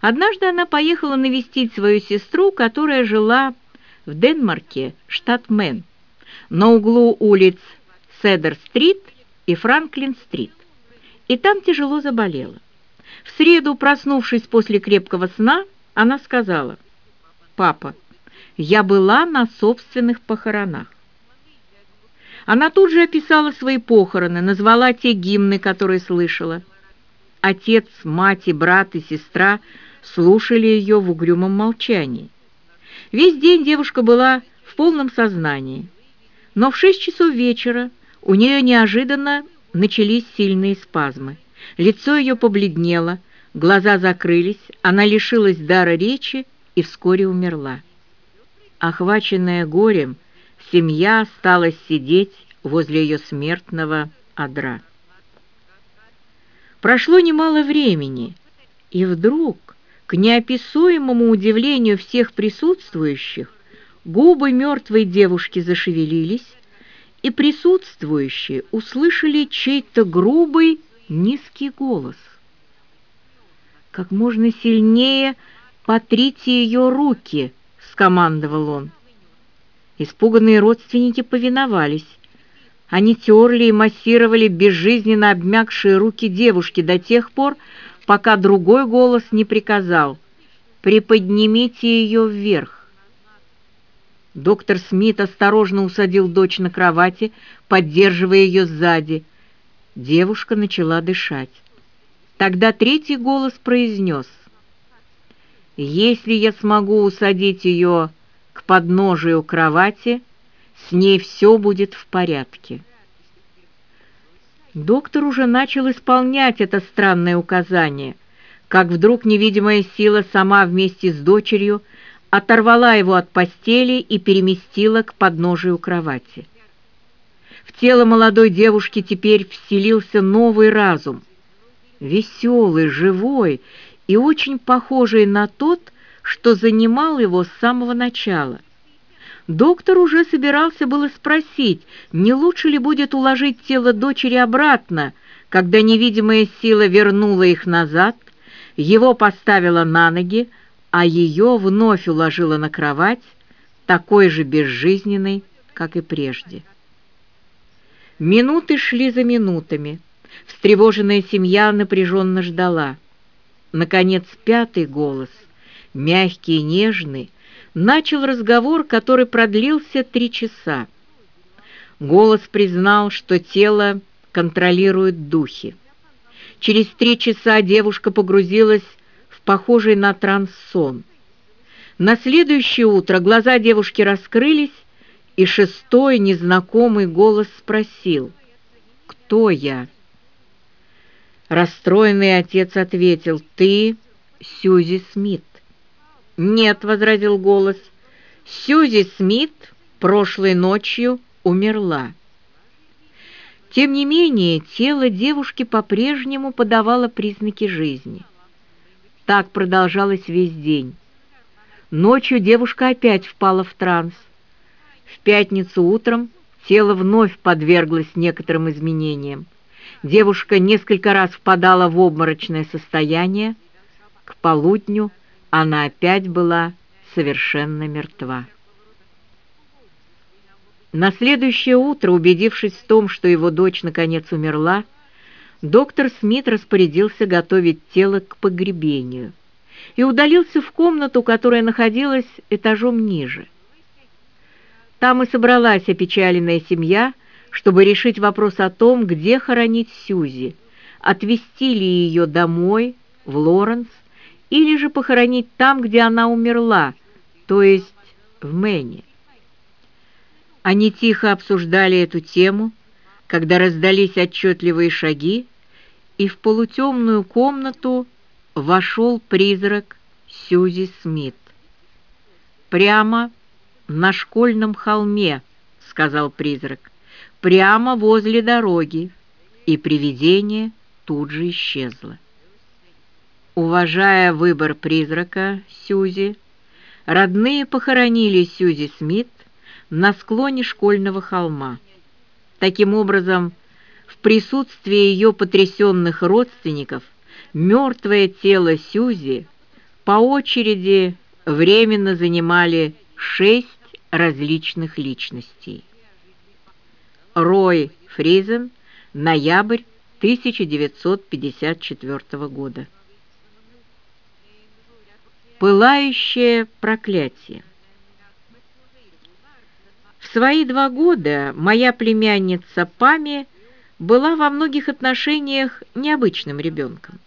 Однажды она поехала навестить свою сестру, которая жила в Денмарке, штат Мэн, на углу улиц Седер-стрит и Франклин-стрит. И там тяжело заболела. В среду, проснувшись после крепкого сна, она сказала, «Папа, я была на собственных похоронах». Она тут же описала свои похороны, назвала те гимны, которые слышала. Отец, мать и брат и сестра слушали ее в угрюмом молчании. Весь день девушка была в полном сознании, но в шесть часов вечера у нее неожиданно начались сильные спазмы. Лицо ее побледнело, глаза закрылись, она лишилась дара речи и вскоре умерла. Охваченная горем, семья осталась сидеть возле ее смертного одра. Прошло немало времени, и вдруг, к неописуемому удивлению всех присутствующих, губы мертвой девушки зашевелились, и присутствующие услышали чей-то грубый низкий голос. «Как можно сильнее потрите ее руки!» — скомандовал он. Испуганные родственники повиновались. Они терли и массировали безжизненно обмякшие руки девушки до тех пор, пока другой голос не приказал «Приподнимите ее вверх». Доктор Смит осторожно усадил дочь на кровати, поддерживая ее сзади. Девушка начала дышать. Тогда третий голос произнес «Если я смогу усадить ее к подножию кровати, с ней все будет в порядке». Доктор уже начал исполнять это странное указание, как вдруг невидимая сила сама вместе с дочерью оторвала его от постели и переместила к подножию кровати. В тело молодой девушки теперь вселился новый разум, веселый, живой и очень похожий на тот, что занимал его с самого начала. Доктор уже собирался было спросить, не лучше ли будет уложить тело дочери обратно, когда невидимая сила вернула их назад, его поставила на ноги, а ее вновь уложила на кровать, такой же безжизненной, как и прежде. Минуты шли за минутами. Встревоженная семья напряженно ждала. Наконец, пятый голос, мягкий и нежный, начал разговор, который продлился три часа. Голос признал, что тело контролирует духи. Через три часа девушка погрузилась в похожий на транс сон. На следующее утро глаза девушки раскрылись, и шестой незнакомый голос спросил «Кто я?». Расстроенный отец ответил «Ты Сьюзи Смит». «Нет», — возразил голос, — «Сьюзи Смит прошлой ночью умерла». Тем не менее, тело девушки по-прежнему подавало признаки жизни. Так продолжалось весь день. Ночью девушка опять впала в транс. В пятницу утром тело вновь подверглось некоторым изменениям. Девушка несколько раз впадала в обморочное состояние. К полудню она опять была совершенно мертва. На следующее утро, убедившись в том, что его дочь наконец умерла, доктор Смит распорядился готовить тело к погребению и удалился в комнату, которая находилась этажом ниже. Там и собралась опечаленная семья, чтобы решить вопрос о том, где хоронить Сьюзи, отвезти ли ее домой, в Лоренс, или же похоронить там, где она умерла, то есть в Мэне. Они тихо обсуждали эту тему, когда раздались отчетливые шаги, и в полутемную комнату вошел призрак Сьюзи Смит. «Прямо на школьном холме», — сказал призрак, — «прямо возле дороги», и привидение тут же исчезло. Уважая выбор призрака Сьюзи, родные похоронили Сьюзи Смит на склоне школьного холма. Таким образом, в присутствии ее потрясенных родственников мертвое тело Сьюзи по очереди временно занимали шесть различных личностей. Рой Фризен, ноябрь 1954 года. Пылающее проклятие. В свои два года моя племянница Пами была во многих отношениях необычным ребенком.